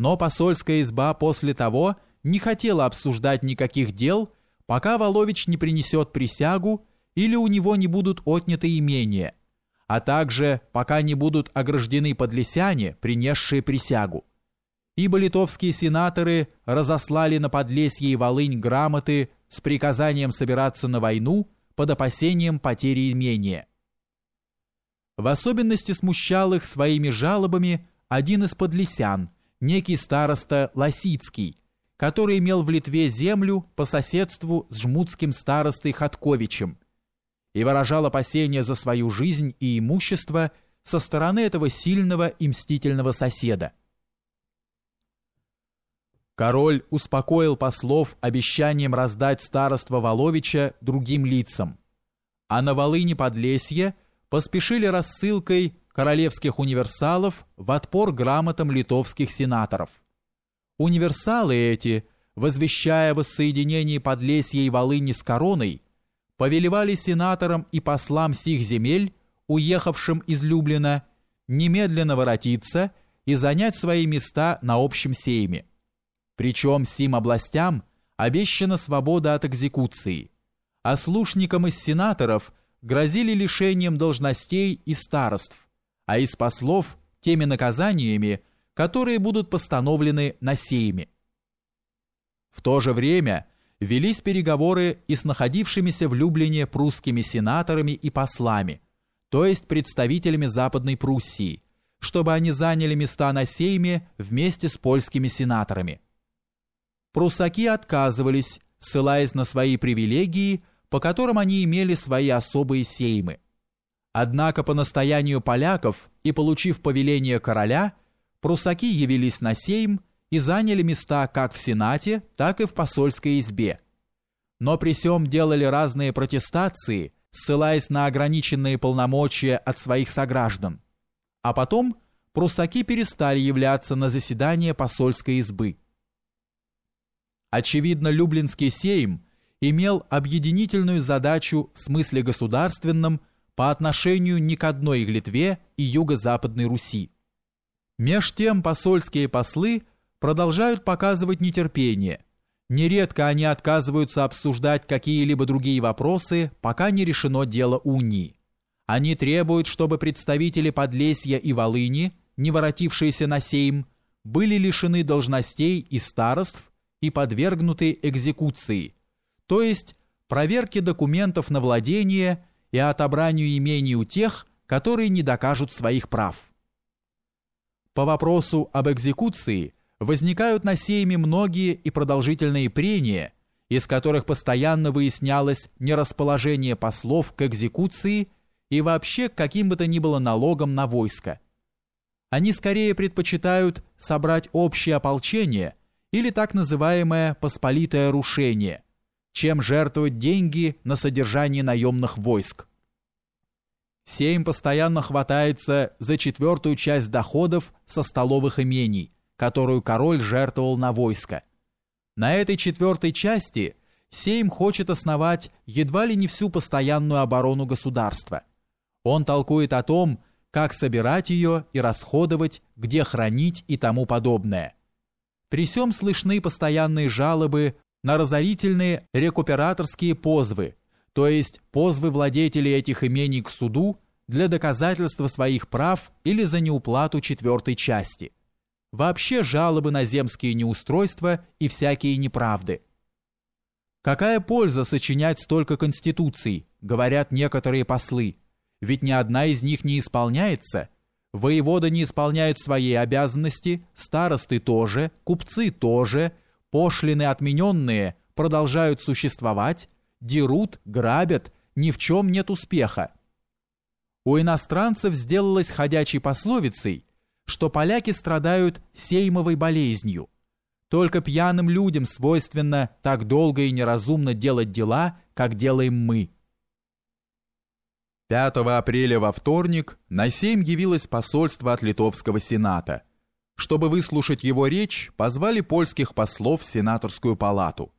Но посольская изба после того не хотела обсуждать никаких дел, пока Волович не принесет присягу или у него не будут отняты имения, а также пока не будут ограждены подлесяне, принесшие присягу. Ибо литовские сенаторы разослали на Подлесье и Волынь грамоты с приказанием собираться на войну под опасением потери имения. В особенности смущал их своими жалобами один из подлесян, некий староста Лосицкий, который имел в Литве землю по соседству с жмутским старостой Хатковичем и выражал опасения за свою жизнь и имущество со стороны этого сильного и мстительного соседа. Король успокоил послов обещанием раздать староство Воловича другим лицам, а на Волыне Подлесье поспешили рассылкой королевских универсалов в отпор грамотам литовских сенаторов. Универсалы эти, возвещая воссоединение Подлесья и Волыни с короной, повелевали сенаторам и послам сих земель, уехавшим из Люблина, немедленно воротиться и занять свои места на общем сейме. Причем сим областям обещана свобода от экзекуции, а слушникам из сенаторов грозили лишением должностей и староств, а из послов теми наказаниями, которые будут постановлены на сейме. В то же время велись переговоры и с находившимися в Люблине прусскими сенаторами и послами, то есть представителями Западной Пруссии, чтобы они заняли места на сейме вместе с польскими сенаторами. Прусаки отказывались, ссылаясь на свои привилегии, по которым они имели свои особые сеймы. Однако по настоянию поляков и получив повеление короля, прусаки явились на сейм и заняли места как в Сенате, так и в посольской избе. Но при сём делали разные протестации, ссылаясь на ограниченные полномочия от своих сограждан. А потом прусаки перестали являться на заседание посольской избы. Очевидно, Люблинский сейм имел объединительную задачу в смысле государственном по отношению ни к одной Литве и Юго-Западной Руси. Меж тем посольские послы продолжают показывать нетерпение. Нередко они отказываются обсуждать какие-либо другие вопросы, пока не решено дело унии. Они требуют, чтобы представители Подлесья и Волыни, не воротившиеся на сейм, были лишены должностей и староств и подвергнуты экзекуции, то есть проверке документов на владение и отобранию имений у тех, которые не докажут своих прав. По вопросу об экзекуции возникают на сейме многие и продолжительные прения, из которых постоянно выяснялось нерасположение послов к экзекуции и вообще к каким бы то ни было налогам на войско. Они скорее предпочитают собрать общее ополчение – или так называемое «посполитое рушение», чем жертвовать деньги на содержание наемных войск. Сейм постоянно хватается за четвертую часть доходов со столовых имений, которую король жертвовал на войско. На этой четвертой части Сейм хочет основать едва ли не всю постоянную оборону государства. Он толкует о том, как собирать ее и расходовать, где хранить и тому подобное – при сём слышны постоянные жалобы на разорительные рекуператорские позвы, то есть позвы владетелей этих имений к суду для доказательства своих прав или за неуплату четвертой части. Вообще жалобы на земские неустройства и всякие неправды. Какая польза сочинять столько конституций, говорят некоторые послы, ведь ни одна из них не исполняется – Воевода не исполняет свои обязанности, старосты тоже, купцы тоже, пошлины отмененные продолжают существовать, дерут, грабят, ни в чем нет успеха. У иностранцев сделалось ходячей пословицей, что поляки страдают сеймовой болезнью. Только пьяным людям свойственно так долго и неразумно делать дела, как делаем мы. 5 апреля во вторник на семь явилось посольство от Литовского сената. Чтобы выслушать его речь, позвали польских послов в сенаторскую палату.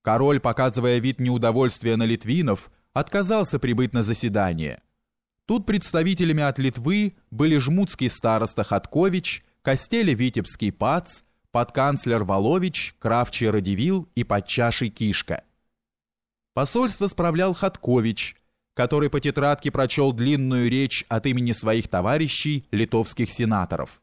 Король, показывая вид неудовольствия на литвинов, отказался прибыть на заседание. Тут представителями от Литвы были жмутский староста Хаткович, Костеле Витебский Пац, подканцлер Волович, Кравчий Радивил и подчаший Кишка. Посольство справлял Хаткович, который по тетрадке прочел длинную речь от имени своих товарищей, литовских сенаторов.